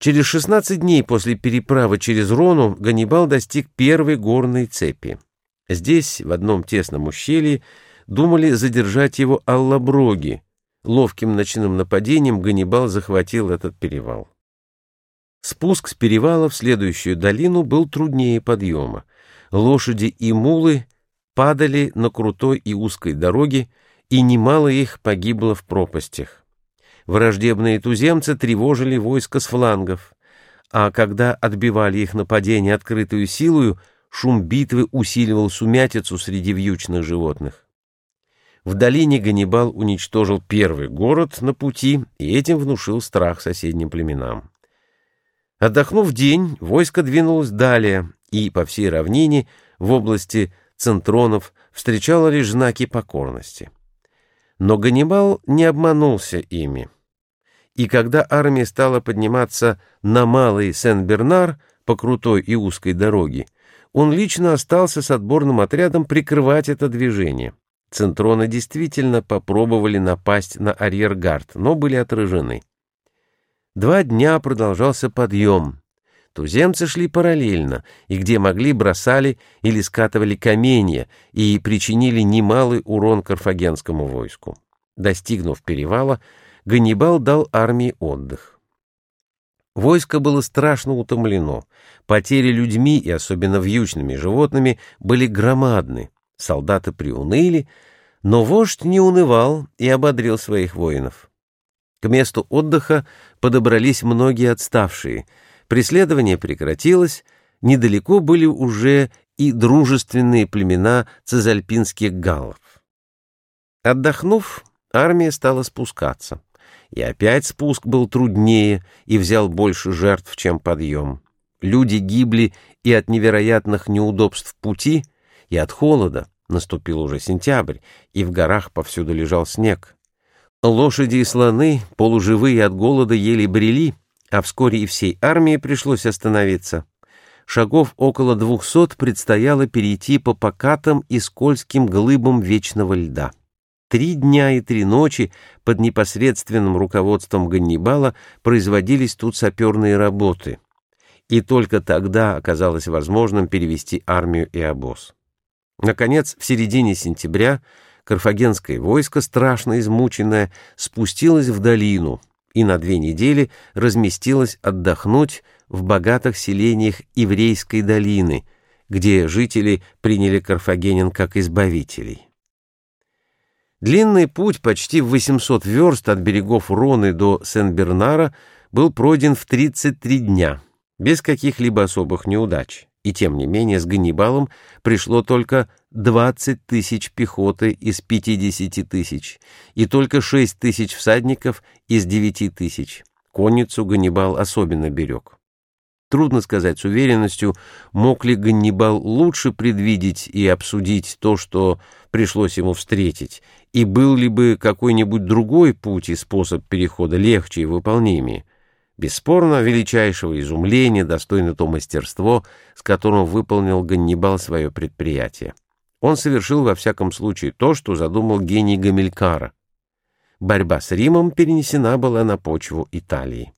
Через 16 дней после переправы через Рону Ганнибал достиг первой горной цепи. Здесь, в одном тесном ущелье, думали задержать его аллаброги. Ловким ночным нападением Ганнибал захватил этот перевал. Спуск с перевала в следующую долину был труднее подъема. Лошади и мулы падали на крутой и узкой дороге, и немало их погибло в пропастях. Враждебные туземцы тревожили войско с флангов, а когда отбивали их нападение открытую силою, шум битвы усиливал сумятицу среди вьючных животных. В долине Ганнибал уничтожил первый город на пути и этим внушил страх соседним племенам. Отдохнув день, войско двинулось далее, и по всей равнине в области центронов встречало лишь знаки покорности. Но Ганнибал не обманулся ими и когда армия стала подниматься на Малый Сен-Бернар по крутой и узкой дороге, он лично остался с отборным отрядом прикрывать это движение. Центроны действительно попробовали напасть на арьергард, но были отражены. Два дня продолжался подъем. Туземцы шли параллельно, и где могли бросали или скатывали каменья и причинили немалый урон карфагенскому войску. Достигнув перевала, Ганнибал дал армии отдых. Войско было страшно утомлено. Потери людьми и особенно вьючными животными были громадны. Солдаты приуныли, но вождь не унывал и ободрил своих воинов. К месту отдыха подобрались многие отставшие. Преследование прекратилось, недалеко были уже и дружественные племена цезальпинских галлов. Отдохнув, армия стала спускаться. И опять спуск был труднее и взял больше жертв, чем подъем. Люди гибли и от невероятных неудобств пути, и от холода. Наступил уже сентябрь, и в горах повсюду лежал снег. Лошади и слоны, полуживые от голода, еле брели, а вскоре и всей армии пришлось остановиться. Шагов около двухсот предстояло перейти по покатым и скользким глыбам вечного льда. Три дня и три ночи под непосредственным руководством Ганнибала производились тут саперные работы, и только тогда оказалось возможным перевести армию и обоз. Наконец, в середине сентября карфагенское войско, страшно измученное, спустилось в долину и на две недели разместилось отдохнуть в богатых селениях Иврейской долины, где жители приняли карфагенин как избавителей. Длинный путь, почти в 800 верст от берегов Роны до Сен-Бернара, был пройден в 33 дня, без каких-либо особых неудач. И тем не менее с Ганнибалом пришло только 20 тысяч пехоты из 50 тысяч и только 6 тысяч всадников из 9 тысяч. Конницу Ганнибал особенно берег. Трудно сказать с уверенностью, мог ли Ганнибал лучше предвидеть и обсудить то, что пришлось ему встретить, и был ли бы какой-нибудь другой путь и способ перехода легче и выполнимее. Бесспорно, величайшего изумления достойно то мастерство, с которым выполнил Ганнибал свое предприятие. Он совершил во всяком случае то, что задумал гений Гамилькара. Борьба с Римом перенесена была на почву Италии.